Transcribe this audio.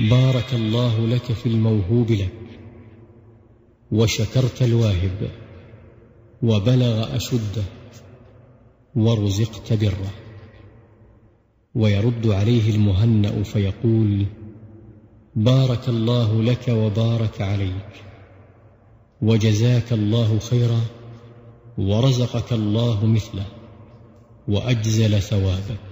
بارك الله لك في الموهوب لك وشكرت الواهب وبلغ أشده ورزقت بره ويرد عليه المهنأ فيقول بارك الله لك وبارك عليك وجزاك الله خيرا ورزقك الله مثله وأجزل ثوابك